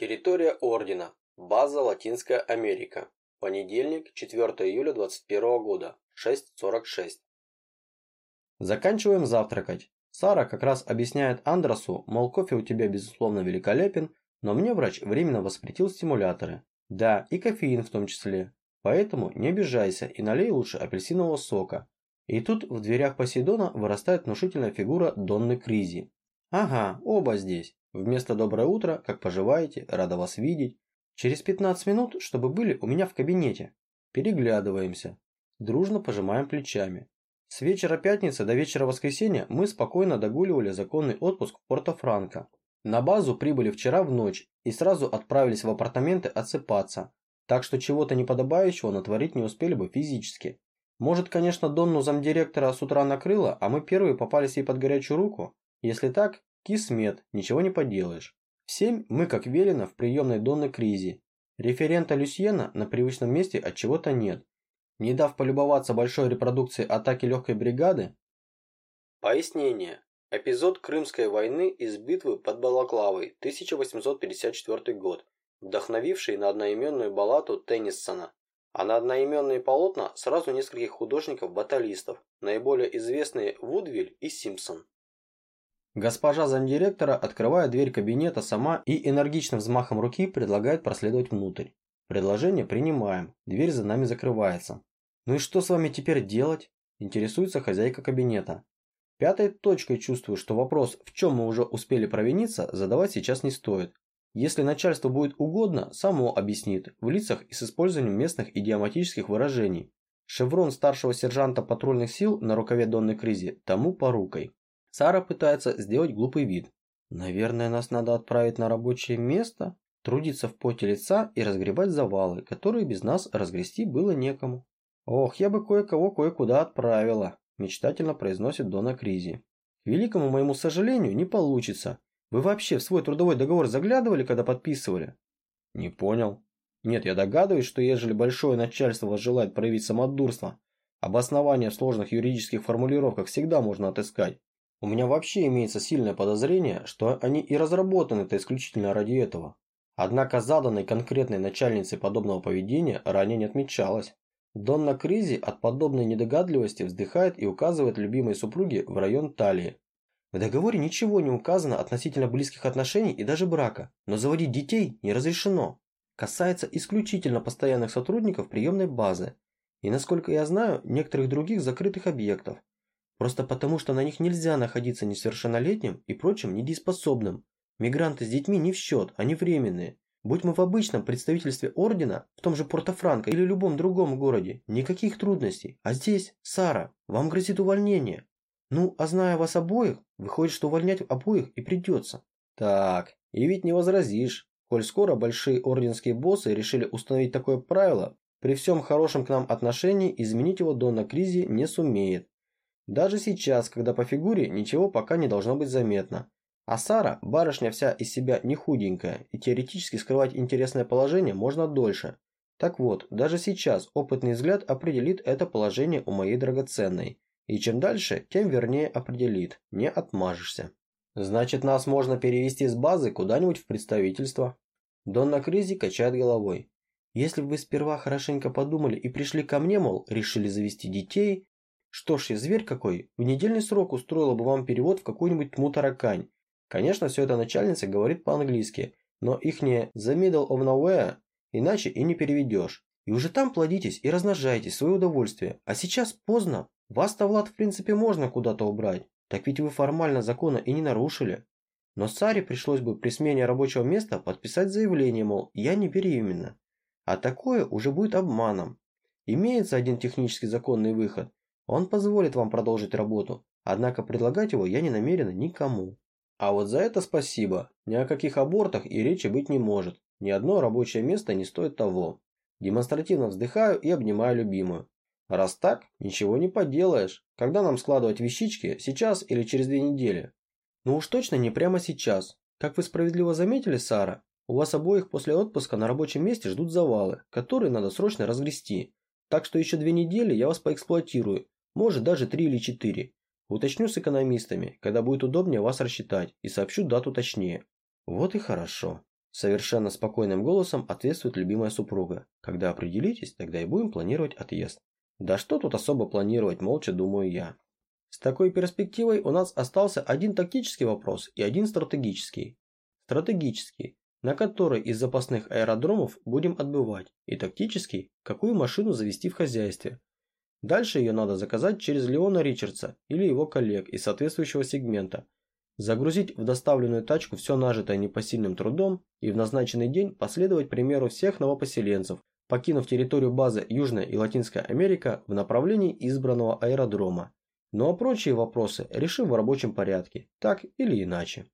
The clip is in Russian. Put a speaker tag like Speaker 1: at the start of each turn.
Speaker 1: Территория Ордена. База Латинская Америка. Понедельник, 4 июля 21 года, 6.46.
Speaker 2: Заканчиваем завтракать. Сара как раз объясняет Андросу, мол, кофе у тебя безусловно великолепен, но мне врач временно воспретил стимуляторы. Да, и кофеин в том числе. Поэтому не обижайся и налей лучше апельсинового сока. И тут в дверях Посейдона вырастает внушительная фигура Донны Кризи. Ага, оба здесь. Вместо «доброе утро», как поживаете, рада вас видеть. Через 15 минут, чтобы были у меня в кабинете. Переглядываемся. Дружно пожимаем плечами. С вечера пятницы до вечера воскресенья мы спокойно догуливали законный отпуск в Порто-Франко. На базу прибыли вчера в ночь и сразу отправились в апартаменты отсыпаться, так что чего-то неподобающего натворить не успели бы физически. Может, конечно, Донну замдиректора с утра накрыло, а мы первые попались ей под горячую руку? Если так, Кисмет, ничего не поделаешь. В семь мы, как велено, в приемной Донны Кризи. Референта Люсьена на привычном месте от чего-то нет. Не дав полюбоваться большой репродукцией атаки легкой бригады.
Speaker 1: Пояснение. Эпизод Крымской войны из битвы под Балаклавой, 1854 год, вдохновивший на одноименную балладу Тенниссона, а на одноименные полотна сразу нескольких художников-баталистов, наиболее известные Вудвиль и Симпсон.
Speaker 2: Госпожа замдиректора открывает дверь кабинета сама и энергичным взмахом руки предлагает проследовать внутрь. Предложение принимаем, дверь за нами закрывается. Ну и что с вами теперь делать? Интересуется хозяйка кабинета. Пятой точкой чувствую, что вопрос, в чем мы уже успели провиниться, задавать сейчас не стоит. Если начальство будет угодно, само объяснит, в лицах и с использованием местных идиоматических выражений. Шеврон старшего сержанта патрульных сил на рукаве Донной Кризи тому порукой. Сара пытается сделать глупый вид. Наверное, нас надо отправить на рабочее место, трудиться в поте лица и разгребать завалы, которые без нас разгрести было некому. Ох, я бы кое-кого кое-куда отправила, мечтательно произносит Дона Кризи. К великому моему сожалению, не получится. Вы вообще в свой трудовой договор заглядывали, когда подписывали? Не понял. Нет, я догадываюсь, что ежели большое начальство желает проявить самодурство, обоснование в сложных юридических формулировках всегда можно отыскать. У меня вообще имеется сильное подозрение, что они и разработаны-то исключительно ради этого. Однако заданной конкретной начальницей подобного поведения ранее не отмечалось. Донна Кризи от подобной недогадливости вздыхает и указывает любимой супруге в район талии. В договоре ничего не указано относительно близких отношений и даже брака, но заводить детей не разрешено. Касается исключительно постоянных сотрудников приемной базы и, насколько я знаю, некоторых других закрытых объектов. Просто потому, что на них нельзя находиться несовершеннолетним и прочим недееспособным. Мигранты с детьми не в счет, они временные. Будь мы в обычном представительстве ордена, в том же Порто-Франко или любом другом городе, никаких трудностей. А здесь, Сара, вам грозит увольнение. Ну, а зная вас обоих, выходит, что увольнять обоих и придется. Так, и ведь не возразишь. Коль скоро большие орденские боссы решили установить такое правило, при всем хорошем к нам отношении изменить его Дона Кризи не сумеет. Даже сейчас, когда по фигуре ничего пока не должно быть заметно. А Сара, барышня вся из себя не худенькая, и теоретически скрывать интересное положение можно дольше. Так вот, даже сейчас опытный взгляд определит это положение у моей драгоценной. И чем дальше, тем вернее определит, не отмажешься. Значит, нас можно перевести с базы куда-нибудь в представительство. Донна Кризи качает головой. Если бы вы сперва хорошенько подумали и пришли ко мне, мол, решили завести детей, что ж, я зверь какой, в недельный срок устроила бы вам перевод в какую-нибудь тьму таракань. Конечно, все это начальница говорит по-английски, но их не the middle of nowhere, иначе и не переведешь. И уже там плодитесь и размножаетесь в свое удовольствие. А сейчас поздно. Вас-то, Влад, в принципе, можно куда-то убрать. Так ведь вы формально закона и не нарушили. Но Саре пришлось бы при смене рабочего места подписать заявление, мол, я не беременна. А такое уже будет обманом. Имеется один технически законный выход, он позволит вам продолжить работу, однако предлагать его я не намерена никому. А вот за это спасибо. Ни о каких абортах и речи быть не может. Ни одно рабочее место не стоит того. Демонстративно вздыхаю и обнимаю любимую. Раз так, ничего не поделаешь. Когда нам складывать вещички, сейчас или через две недели? Ну уж точно не прямо сейчас. Как вы справедливо заметили, Сара, у вас обоих после отпуска на рабочем месте ждут завалы, которые надо срочно разгрести. Так что еще две недели я вас поэксплуатирую может даже 3 или 4. Уточню с экономистами, когда будет удобнее вас рассчитать, и сообщу дату точнее. Вот и хорошо. Совершенно спокойным голосом ответствует любимая супруга. Когда определитесь, тогда и будем планировать отъезд. Да что тут особо планировать, молча думаю я. С такой перспективой у нас остался один тактический вопрос и один стратегический. Стратегический, на который из запасных аэродромов будем отбывать, и тактический, какую машину завести в хозяйстве. Дальше ее надо заказать через Леона Ричардса или его коллег из соответствующего сегмента – загрузить в доставленную тачку все нажитое непосильным трудом и в назначенный день последовать примеру всех новопоселенцев, покинув территорию базы Южная и Латинская Америка в направлении избранного аэродрома. Ну а прочие вопросы решим в рабочем порядке, так или иначе.